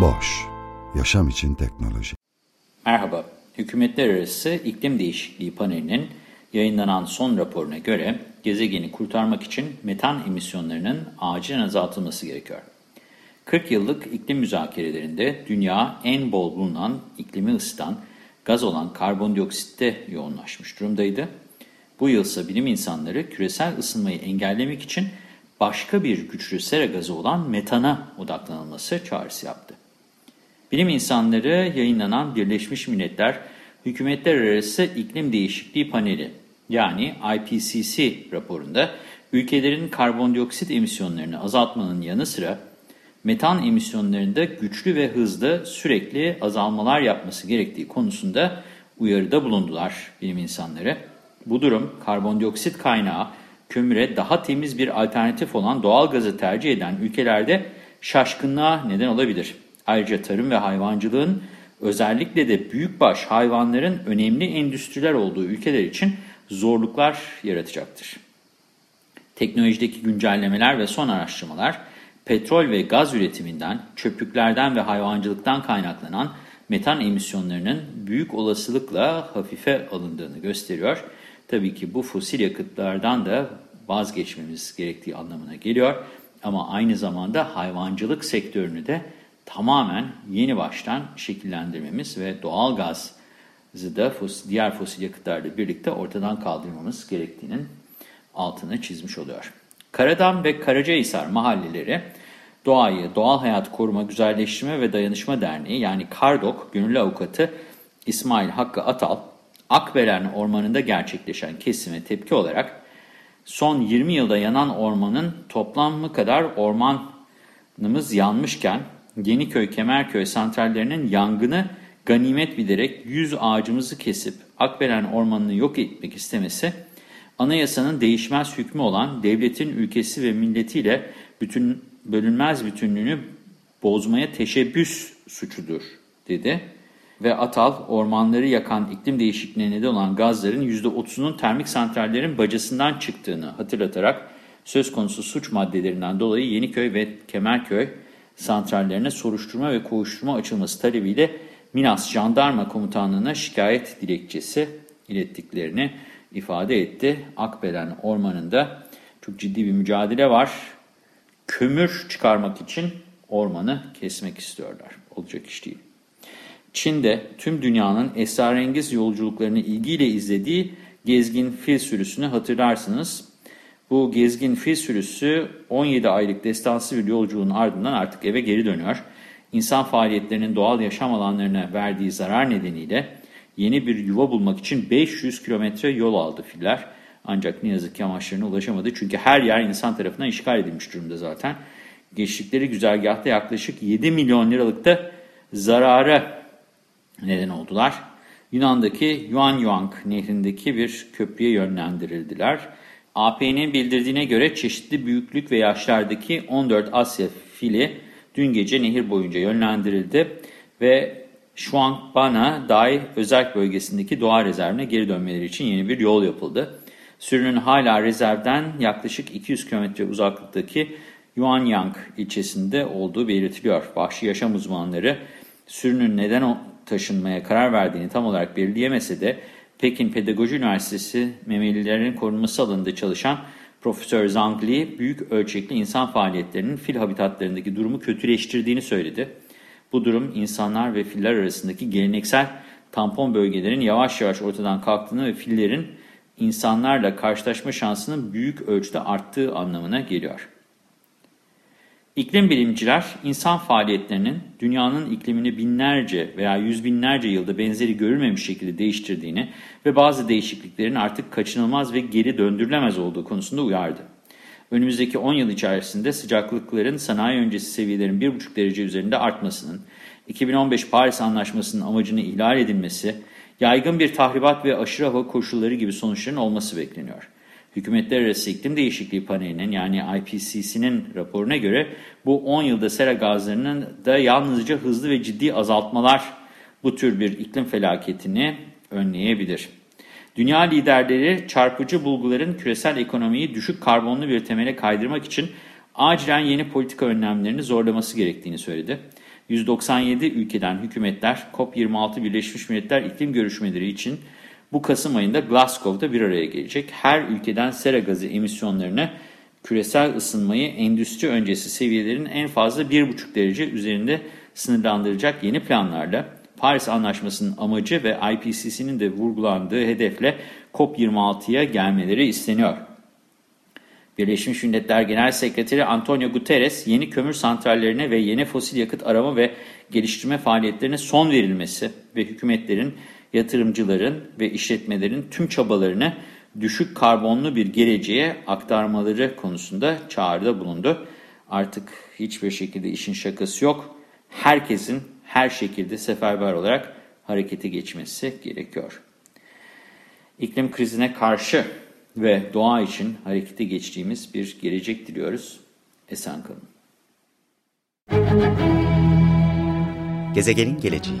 Boş, yaşam için teknoloji. Merhaba, Hükümetler Arası İklim Değişikliği Paneli'nin yayınlanan son raporuna göre gezegeni kurtarmak için metan emisyonlarının acilen azaltılması gerekiyor. 40 yıllık iklim müzakerelerinde dünya en bol bulunan iklimi ısıtan gaz olan karbondioksitte yoğunlaşmış durumdaydı. Bu yılsa bilim insanları küresel ısınmayı engellemek için başka bir güçlü sera gazı olan metana odaklanılması çağrısı yaptı. Bilim insanları yayınlanan Birleşmiş Milletler Hükümetler Arası İklim Değişikliği Paneli yani IPCC raporunda ülkelerin karbondioksit emisyonlarını azaltmanın yanı sıra metan emisyonlarında güçlü ve hızlı sürekli azalmalar yapması gerektiği konusunda uyarıda bulundular bilim insanları. Bu durum karbondioksit kaynağı kömüre daha temiz bir alternatif olan doğal gazı tercih eden ülkelerde şaşkınlığa neden olabilir. Ayrıca tarım ve hayvancılığın özellikle de büyükbaş hayvanların önemli endüstriler olduğu ülkeler için zorluklar yaratacaktır. Teknolojideki güncellemeler ve son araştırmalar petrol ve gaz üretiminden, çöplüklerden ve hayvancılıktan kaynaklanan metan emisyonlarının büyük olasılıkla hafife alındığını gösteriyor. Tabii ki bu fosil yakıtlardan da vazgeçmemiz gerektiği anlamına geliyor. Ama aynı zamanda hayvancılık sektörünü de tamamen yeni baştan şekillendirmemiz ve doğal gazı da diğer fosil yakıtlarla birlikte ortadan kaldırmamız gerektiğinin altını çizmiş oluyor. Karadam ve Karacahisar mahalleleri Doğayı, Doğal Hayat Koruma, Güzelleştirme ve Dayanışma Derneği yani KARDOK gönüllü avukatı İsmail Hakkı Atal, Akbelen Ormanı'nda gerçekleşen kesime tepki olarak son 20 yılda yanan ormanın toplamı kadar ormanımız yanmışken Yeniköy, Kemerköy santrallerinin yangını ganimet bilerek 100 ağacımızı kesip Akbelen Ormanı'nı yok etmek istemesi, anayasanın değişmez hükmü olan devletin ülkesi ve milletiyle bütün bölünmez bütünlüğünü bozmaya teşebbüs suçudur, dedi. Ve Atal, ormanları yakan iklim değişikliğine neden olan gazların %30'unun termik santrallerin bacasından çıktığını hatırlatarak söz konusu suç maddelerinden dolayı Yeniköy ve Kemerköy santrallerine soruşturma ve kovuşturma açılması talebiyle Minas Jandarma Komutanlığı'na şikayet dilekçesi ilettiklerini ifade etti. Akbelen Ormanı'nda çok ciddi bir mücadele var. Kömür çıkarmak için ormanı kesmek istiyorlar. Olacak iş değil. Çin'de tüm dünyanın esrarengiz yolculuklarını ilgiyle izlediği gezgin fil sürüsünü hatırlarsınız. Bu gezgin fil sürüsü 17 aylık destansı bir yolculuğun ardından artık eve geri dönüyor. İnsan faaliyetlerinin doğal yaşam alanlarına verdiği zarar nedeniyle yeni bir yuva bulmak için 500 kilometre yol aldı filler. Ancak ne yazık ki amaçlarına ulaşamadı. Çünkü her yer insan tarafından işgal edilmiş durumda zaten. Geçtikleri güzergahta yaklaşık 7 milyon liralık da zarara neden oldular. Yunan'daki Yuanyuang nehrindeki bir köprüye yönlendirildiler. AP'nin bildirdiğine göre çeşitli büyüklük ve yaşlardaki 14 Asya fili dün gece nehir boyunca yönlendirildi ve Shuangbana Dağ özel bölgesindeki doğa rezervine geri dönmeleri için yeni bir yol yapıldı. Sürünün hala rezervden yaklaşık 200 km uzaklıktaki Yuanyang ilçesinde olduğu belirtiliyor. Vahşi yaşam uzmanları sürünün neden taşınmaya karar verdiğini tam olarak belirleyemese de Pekin Pedagoji Üniversitesi memelilerin korunması alanında çalışan Profesör Zhang Li, büyük ölçekli insan faaliyetlerinin fil habitatlarındaki durumu kötüleştirdiğini söyledi. Bu durum insanlar ve filler arasındaki geleneksel tampon bölgelerin yavaş yavaş ortadan kalktığını ve fillerin insanlarla karşılaşma şansının büyük ölçüde arttığı anlamına geliyor. İklim bilimciler insan faaliyetlerinin dünyanın iklimini binlerce veya yüz binlerce yılda benzeri görülmemiş şekilde değiştirdiğini ve bazı değişikliklerin artık kaçınılmaz ve geri döndürülemez olduğu konusunda uyardı. önümüzdeki 10 yıl içerisinde sıcaklıkların sanayi öncesi seviyelerin 1,5 derece üzerinde artmasının, 2015 Paris Anlaşması'nın amacını ihlal edilmesi, yaygın bir tahribat ve aşırı hava koşulları gibi sonuçların olması bekleniyor. Hükümetler Arası İklim Değişikliği Paneli'nin yani IPCC'nin raporuna göre bu 10 yılda sera gazlarının da yalnızca hızlı ve ciddi azaltmalar bu tür bir iklim felaketini önleyebilir. Dünya liderleri çarpıcı bulguların küresel ekonomiyi düşük karbonlu bir temele kaydırmak için acilen yeni politika önlemlerini zorlaması gerektiğini söyledi. 197 ülkeden hükümetler COP26 Birleşmiş Milletler iklim görüşmeleri için bu Kasım ayında Glasgow'da bir araya gelecek. Her ülkeden sera gazı emisyonlarını küresel ısınmayı endüstri öncesi seviyelerin en fazla 1,5 derece üzerinde sınırlandıracak yeni planlarla Paris Anlaşması'nın amacı ve IPCC'nin de vurgulandığı hedefle COP26'ya gelmeleri isteniyor. Birleşmiş Milletler Genel Sekreteri Antonio Guterres, yeni kömür santrallerine ve yeni fosil yakıt arama ve geliştirme faaliyetlerine son verilmesi ve hükümetlerin, yatırımcıların ve işletmelerin tüm çabalarını düşük karbonlu bir geleceğe aktarmaları konusunda çağrıda bulundu. Artık hiçbir şekilde işin şakası yok. Herkesin her şekilde seferber olarak harekete geçmesi gerekiyor. İklim krizine karşı ve doğa için harekete geçtiğimiz bir gelecek diliyoruz. Esen kalın. Gezegenin geleceği